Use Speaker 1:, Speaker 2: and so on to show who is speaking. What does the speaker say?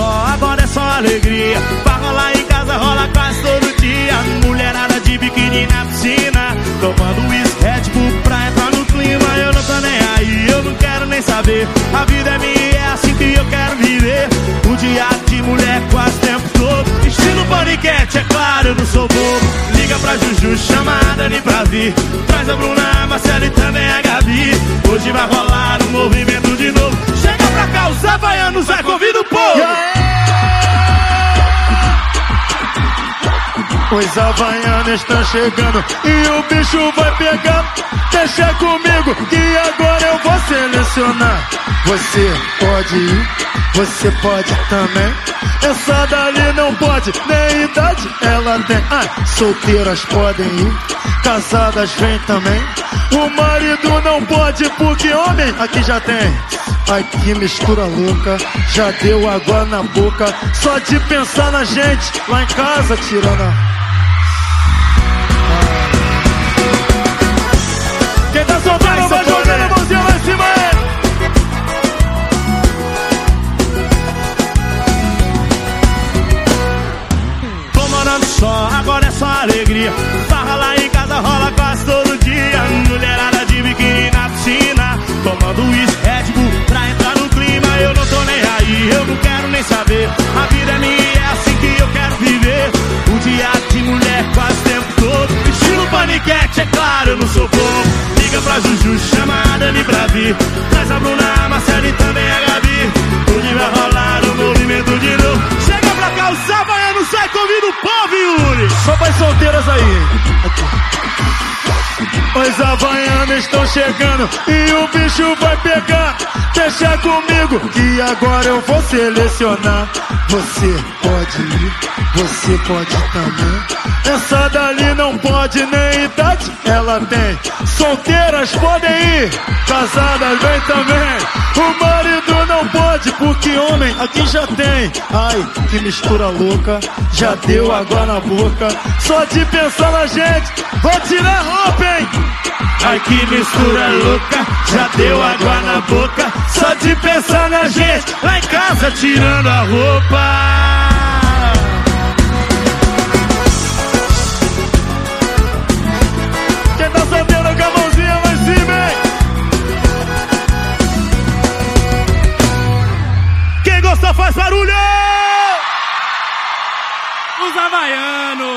Speaker 1: só, agora é só alegria. Pra rolar em casa, rola quase todo dia. Mulherada de biquíni na piscina, tomando uísque Red Bull pra entrar no clima. Eu não tô nem aí, eu não quero nem saber. A vida é minha, é assim que eu quero viver. O dia de mulher quase o tempo todo. Estilo paniquete, é claro, eu não sou bobo. Liga pra Juju, chama a Dani pra vir. Traz a Bruna, a Marcela e também Os havaianos
Speaker 2: estão chegando e o bicho vai pegar. Deixa comigo que agora eu vou selecionar. Você pode ir, você pode também. Essa dali não pode, nem idade ela tem. Ah, solteiras podem ir, casadas vem também. O marido não pode, porque homem aqui já tem. Ai que mistura louca, já deu água na boca. Só de pensar na gente, lá em casa tirando a.
Speaker 1: Só, agora é só alegria. Farra lá em casa, rola quase todo dia. Mulherada de biquíni na piscina, tomando uísque Red Bull pra entrar no clima. Eu não tô nem aí, eu não quero nem saber. A vida é minha, é assim que eu quero viver. O dia de mulher quase o tempo todo. Estilo paniquete, é claro, eu não sou bobo. Liga pra Juju, chama a Dani pra vir. Traz a Bruna,
Speaker 2: Só as solteiras aí. Os havaianos estão chegando e o bicho vai pegar. Deixa comigo que agora eu vou selecionar. Você pode ir, você pode também. Essa dali não pode nem idade ela tem. Solteiras podem ir, casadas vem também. Porque homem aqui já tem. Ai, que mistura louca, já deu água na boca. Só de pensar na gente, vou tirar a roupa, hein?
Speaker 1: Ai que mistura louca, já deu água na boca. Só de pensar na gente, lá em casa tirando a roupa.
Speaker 3: Os havaianos!